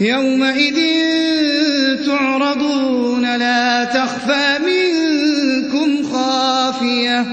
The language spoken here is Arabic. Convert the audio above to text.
يَوْمَئِذٍ تُعْرَضُونَ لَا تَخْفَىٰ مِنكُمْ خَافِيَةٌ.